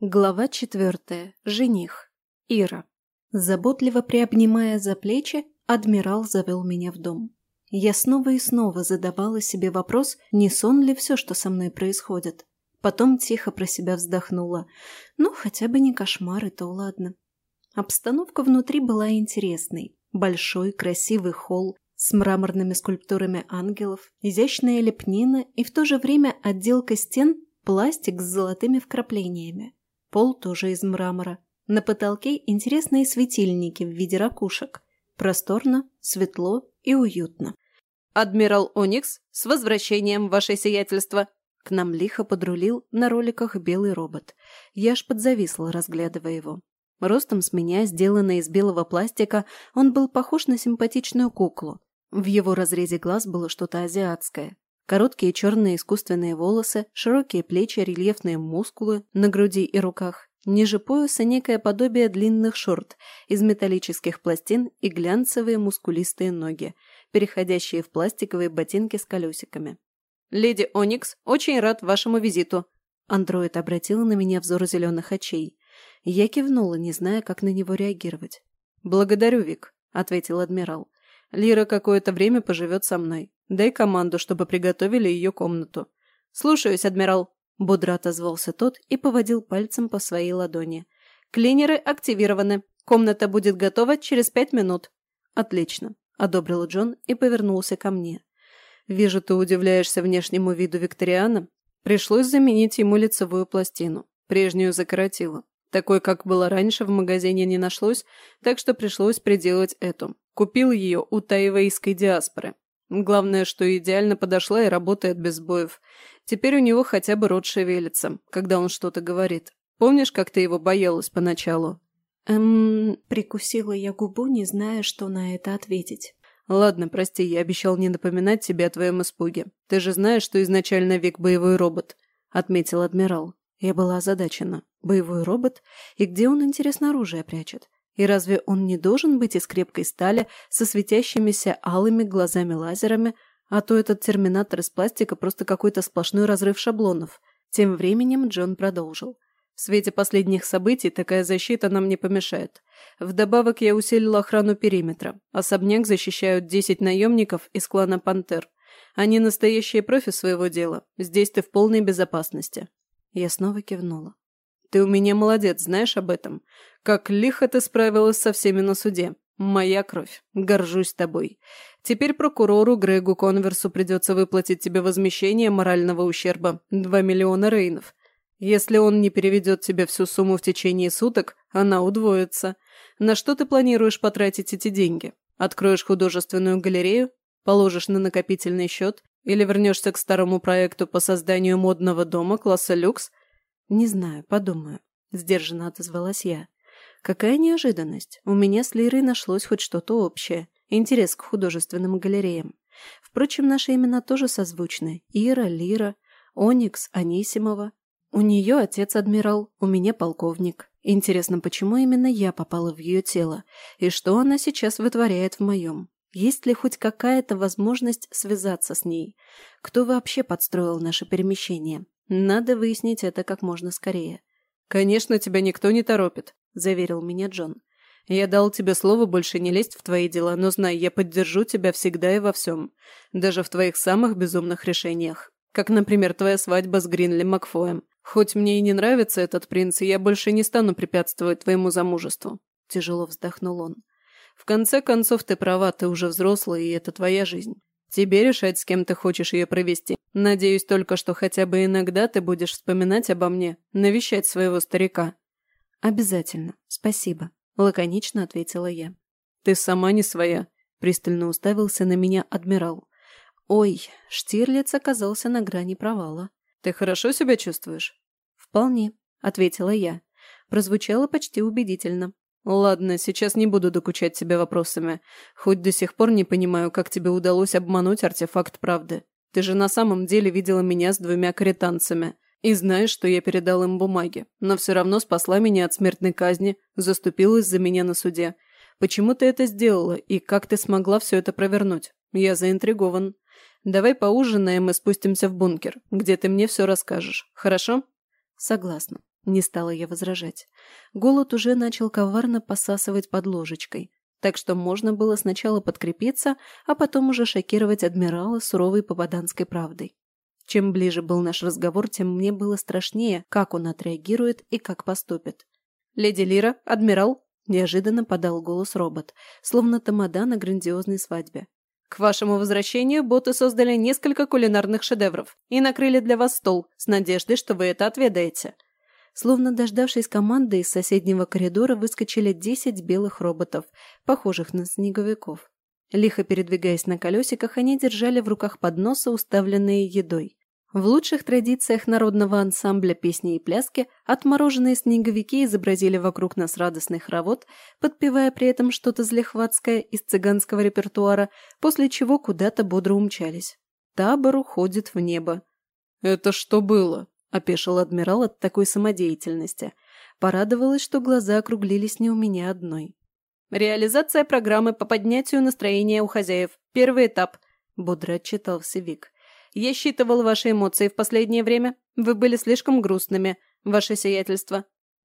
Глава четвертая. Жених. Ира. Заботливо приобнимая за плечи, адмирал завел меня в дом. Я снова и снова задавала себе вопрос, не сон ли все, что со мной происходит. Потом тихо про себя вздохнула. Ну, хотя бы не кошмар, и то ладно. Обстановка внутри была интересной. Большой, красивый холл с мраморными скульптурами ангелов, изящная лепнина и в то же время отделка стен – пластик с золотыми вкраплениями. Пол тоже из мрамора. На потолке интересные светильники в виде ракушек. Просторно, светло и уютно. «Адмирал Оникс, с возвращением, ваше сиятельство!» К нам лихо подрулил на роликах белый робот. Я аж подзависла, разглядывая его. Ростом с меня, сделанный из белого пластика, он был похож на симпатичную куклу. В его разрезе глаз было что-то азиатское. Короткие черные искусственные волосы, широкие плечи, рельефные мускулы на груди и руках. Ниже пояса некое подобие длинных шорт из металлических пластин и глянцевые мускулистые ноги, переходящие в пластиковые ботинки с колесиками. «Леди Оникс, очень рад вашему визиту!» Андроид обратил на меня взор зеленых очей. Я кивнула, не зная, как на него реагировать. «Благодарю, Вик», — ответил адмирал. «Лира какое-то время поживет со мной. Дай команду, чтобы приготовили ее комнату. Слушаюсь, адмирал. Бодро отозвался тот и поводил пальцем по своей ладони. Клинеры активированы. Комната будет готова через пять минут. Отлично, одобрил Джон и повернулся ко мне. Вижу, ты удивляешься внешнему виду Викториана. Пришлось заменить ему лицевую пластину. Прежнюю закоротила. Такой, как было раньше, в магазине не нашлось, так что пришлось приделать эту. Купил ее у тайвейской диаспоры. Главное, что идеально подошла и работает без боев. Теперь у него хотя бы рот шевелится, когда он что-то говорит. Помнишь, как ты его боялась поначалу?» «Эм...» – прикусила я губу, не зная, что на это ответить. «Ладно, прости, я обещал не напоминать тебе о твоем испуге. Ты же знаешь, что изначально Вик боевой робот», – отметил адмирал. Я была озадачена. «Боевой робот? И где он, интересно, оружие прячет?» И разве он не должен быть из крепкой стали со светящимися алыми глазами-лазерами, а то этот терминатор из пластика просто какой-то сплошной разрыв шаблонов? Тем временем Джон продолжил. В свете последних событий такая защита нам не помешает. Вдобавок я усилил охрану периметра. Особняк защищают 10 наемников из клана «Пантер». Они настоящие профи своего дела. Здесь ты в полной безопасности. Я снова кивнула. Ты у меня молодец, знаешь об этом. Как лихо ты справилась со всеми на суде. Моя кровь. Горжусь тобой. Теперь прокурору Грегу Конверсу придется выплатить тебе возмещение морального ущерба – 2 миллиона рейнов. Если он не переведет тебе всю сумму в течение суток, она удвоится. На что ты планируешь потратить эти деньги? Откроешь художественную галерею? Положишь на накопительный счет? Или вернешься к старому проекту по созданию модного дома класса люкс – «Не знаю, подумаю», – сдержанно отозвалась я. «Какая неожиданность. У меня с Лирой нашлось хоть что-то общее. Интерес к художественным галереям. Впрочем, наши имена тоже созвучны. Ира, Лира, Оникс, Анисимова. У нее отец адмирал, у меня полковник. Интересно, почему именно я попала в ее тело? И что она сейчас вытворяет в моем? Есть ли хоть какая-то возможность связаться с ней? Кто вообще подстроил наше перемещение? Надо выяснить это как можно скорее. «Конечно, тебя никто не торопит», – заверил меня Джон. «Я дал тебе слово больше не лезть в твои дела, но знай, я поддержу тебя всегда и во всем. Даже в твоих самых безумных решениях. Как, например, твоя свадьба с Гринли Макфоем. Хоть мне и не нравится этот принц, я больше не стану препятствовать твоему замужеству». Тяжело вздохнул он. «В конце концов, ты права, ты уже взрослый, и это твоя жизнь. Тебе решать, с кем ты хочешь ее провести. Надеюсь только, что хотя бы иногда ты будешь вспоминать обо мне, навещать своего старика». «Обязательно. Спасибо», – лаконично ответила я. «Ты сама не своя», – пристально уставился на меня адмирал. «Ой, Штирлиц оказался на грани провала». «Ты хорошо себя чувствуешь?» «Вполне», – ответила я. Прозвучало почти убедительно. «Ладно, сейчас не буду докучать тебя вопросами. Хоть до сих пор не понимаю, как тебе удалось обмануть артефакт правды. Ты же на самом деле видела меня с двумя каританцами. И знаешь, что я передал им бумаги, но все равно спасла меня от смертной казни, заступилась за меня на суде. Почему ты это сделала и как ты смогла все это провернуть? Я заинтригован. Давай поужинаем и спустимся в бункер, где ты мне все расскажешь. Хорошо?» «Согласна. Не стала я возражать. Голод уже начал коварно посасывать под ложечкой, так что можно было сначала подкрепиться, а потом уже шокировать адмирала суровой попаданской правдой. Чем ближе был наш разговор, тем мне было страшнее, как он отреагирует и как поступит. «Леди Лира, адмирал!» – неожиданно подал голос робот, словно тамада на грандиозной свадьбе. «К вашему возвращению боты создали несколько кулинарных шедевров и накрыли для вас стол с надеждой, что вы это отведаете». Словно дождавшись команды, из соседнего коридора выскочили десять белых роботов, похожих на снеговиков. Лихо передвигаясь на колесиках, они держали в руках подносы, уставленные едой. В лучших традициях народного ансамбля песни и пляски отмороженные снеговики изобразили вокруг нас радостный хоровод, подпевая при этом что-то злехватское из цыганского репертуара, после чего куда-то бодро умчались. Табор уходит в небо. «Это что было?» – опешил адмирал от такой самодеятельности. Порадовалась, что глаза округлились не у меня одной. «Реализация программы по поднятию настроения у хозяев. Первый этап», – бодро отчитался Вик. Я считывал ваши эмоции в последнее время. Вы были слишком грустными, ваше сиятельство».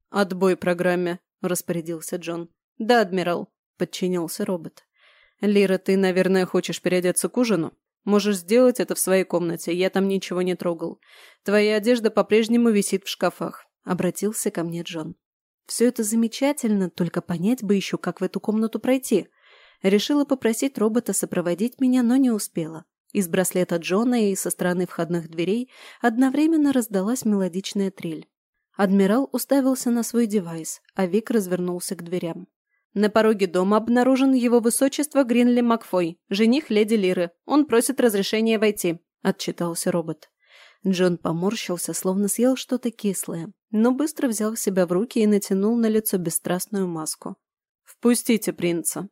«Отбой программе», — распорядился Джон. «Да, адмирал», — подчинился робот. «Лира, ты, наверное, хочешь переодеться к ужину? Можешь сделать это в своей комнате, я там ничего не трогал. Твоя одежда по-прежнему висит в шкафах», — обратился ко мне Джон. «Все это замечательно, только понять бы еще, как в эту комнату пройти». Решила попросить робота сопроводить меня, но не успела. Из браслета Джона и со стороны входных дверей одновременно раздалась мелодичная трель. Адмирал уставился на свой девайс, а Вик развернулся к дверям. На пороге дома обнаружен его высочество Гринли Макфой, жених леди Лиры. Он просит разрешения войти», – отчитался робот. Джон поморщился, словно съел что-то кислое, но быстро взял себя в руки и натянул на лицо бесстрастную маску. «Впустите принца»,